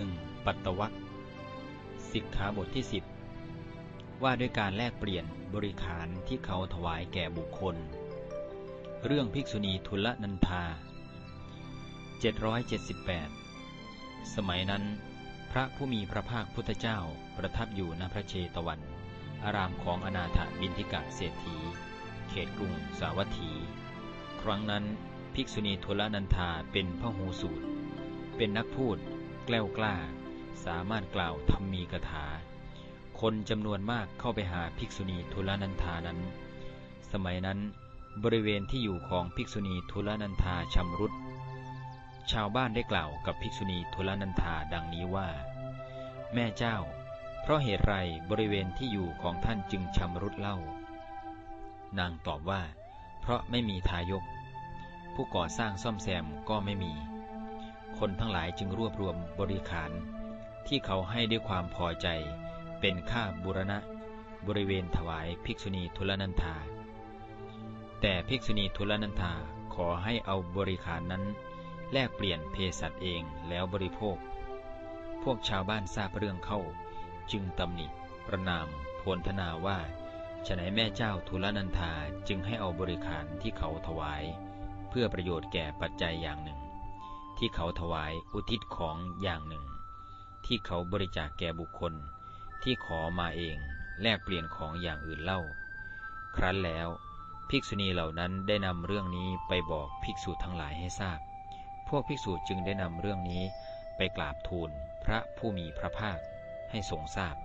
1. ปัตตวัคสิกขาบทที่ 10 ว่าด้วยการแลกเปลี่ยนบริขารที่เขาถวายแก่บุคคล เรื่องภิกษุณีทุลนันธา 778 สมัยนั้น พระผู้มีพระภาคพุทธเจ้าประทับอยู่ณพระเชตวัน อารามของอนาถบินทิกะเศรษฐี เขตกรุงสาวัตถี ครั้งนั้นภิกษุณีทุลนันธาเป็นพระหูสูตร เป็นนักพูด กล้วกล้า สามารถกล่าวธรรมมีกถา คนจำนวนมากเข้าไปหาภิกษุณีทุลนันธานั้น สมัยนั้นบริเวณที่อยู่ของภิกษุณีทุลนันธาชำรุด ชาวบ้านได้กล่าวกับภิกษุณีทุลนันธาดังนี้ว่า แม่เจ้า เพราะเหตุไรบริเวณที่อยู่ของท่านจึงชำรุดเล่า นางตอบว่า เพราะไม่มีทายก ผู้ก่อสร้างซ่อมแซมก็ไม่มี คนทั้งหลายจึงรวบรวมบริขาร ที่เขาให้ด้วยความพอใจ เป็นค่าบุรณะ บริเวณถวายภิกษุณีทุลนันธาแต่ภิกษุณีทุลนันธาขอให้เอาบริขารนั้น แลกเปลี่ยนเภสัชเองแล้วบริโภค พวกชาวบ้านทราบเรื่องเข้า จึงตำหนิประนามโพลธนาว่าฉนัยแม่เจ้าทุลนันธาจึงให้เอาบริขารที่เขาถวาย เพื่อประโยชน์แก่ปัจจัยอย่างหนึ่ง ที่เขาถวายอุทิศของอย่างหนึ่ง ที่เขาบริจาคแก่บุคคล ที่ขอมาเอง แลกเปลี่ยนของอย่างอื่นเล่า ครั้นแล้วภิกษุณีเหล่านั้นได้นำเรื่องนี้ไปบอกภิกษุทั้งหลายให้ทราบ พวกภิกษุจึงได้นำเรื่องนี้ไปกราบทูลพระผู้มีพระภาคให้ทรงทราบ